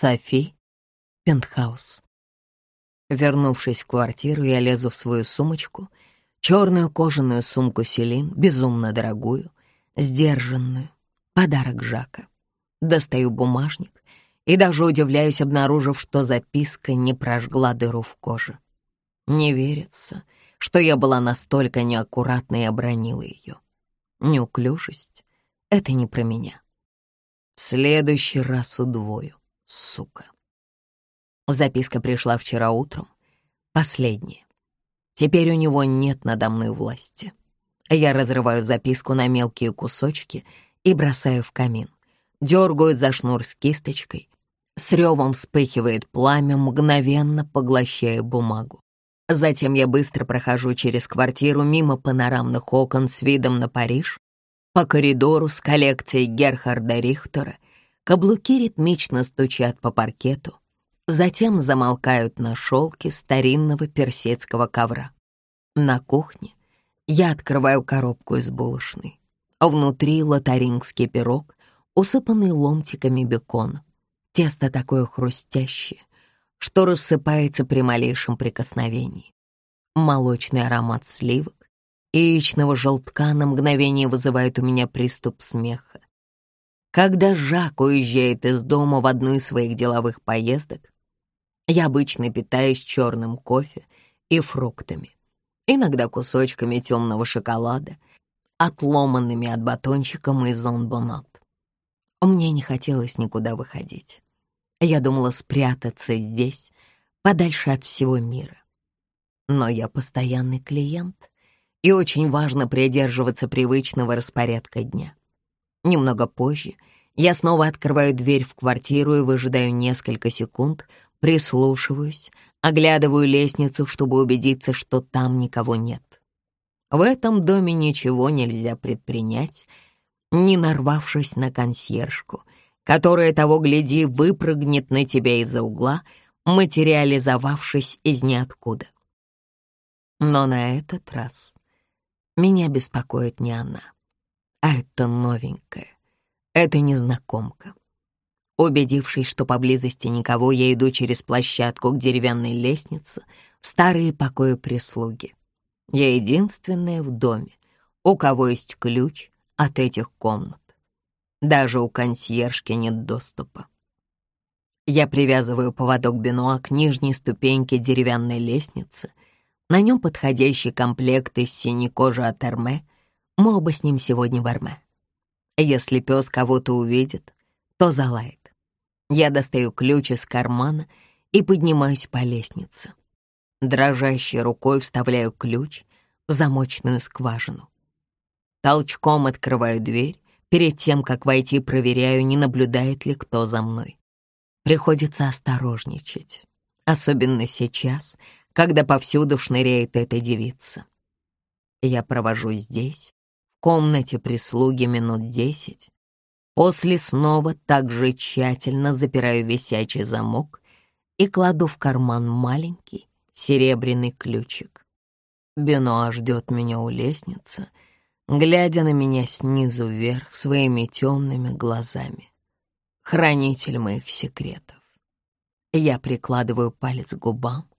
Софи, пентхаус. Вернувшись в квартиру, я лезу в свою сумочку, черную кожаную сумку Селин, безумно дорогую, сдержанную, подарок Жака. Достаю бумажник и даже удивляюсь, обнаружив, что записка не прожгла дыру в коже. Не верится, что я была настолько неаккуратна и обронила ее. Неуклюжесть — это не про меня. В следующий раз удвою, сука. Записка пришла вчера утром, последняя. Теперь у него нет надо мной власти. Я разрываю записку на мелкие кусочки и бросаю в камин. Дергаю за шнур с кисточкой. С ревом вспыхивает пламя, мгновенно поглощая бумагу. Затем я быстро прохожу через квартиру мимо панорамных окон с видом на Париж, по коридору с коллекцией Герхарда Рихтера, каблуки ритмично стучат по паркету, затем замолкают на шелке старинного персидского ковра. На кухне я открываю коробку из булочной. Внутри лотарингский пирог, усыпанный ломтиками бекона. Тесто такое хрустящее, что рассыпается при малейшем прикосновении. Молочный аромат сливок и яичного желтка на мгновение вызывает у меня приступ смеха. Когда Жак уезжает из дома в одну из своих деловых поездок, я обычно питаюсь черным кофе и фруктами, иногда кусочками темного шоколада, отломанными от батончика Мейзон Бонат. Мне не хотелось никуда выходить. Я думала спрятаться здесь, подальше от всего мира. Но я постоянный клиент, и очень важно придерживаться привычного распорядка дня. Немного позже я снова открываю дверь в квартиру и выжидаю несколько секунд, Прислушиваюсь, оглядываю лестницу, чтобы убедиться, что там никого нет. В этом доме ничего нельзя предпринять, не нарвавшись на консьержку, которая, того гляди, выпрыгнет на тебя из-за угла, материализовавшись из ниоткуда. Но на этот раз меня беспокоит не она, а это новенькая, это незнакомка. Убедившись, что поблизости никого, я иду через площадку к деревянной лестнице в старые покои прислуги. Я единственная в доме, у кого есть ключ от этих комнат. Даже у консьержки нет доступа. Я привязываю поводок Бенуа к нижней ступеньке деревянной лестницы. На нем подходящий комплект из синей кожи от Эрме. Мы оба с ним сегодня в Эрме. Если пес кого-то увидит, то залает. Я достаю ключ из кармана и поднимаюсь по лестнице. Дрожащей рукой вставляю ключ в замочную скважину. Толчком открываю дверь, перед тем, как войти, проверяю, не наблюдает ли кто за мной. Приходится осторожничать, особенно сейчас, когда повсюду шныряет эта девица. Я провожу здесь, комнате прислуги минут десять, После снова так же тщательно запираю висячий замок и кладу в карман маленький серебряный ключик. Бенуа ждет меня у лестницы, глядя на меня снизу вверх своими темными глазами. Хранитель моих секретов. Я прикладываю палец к губам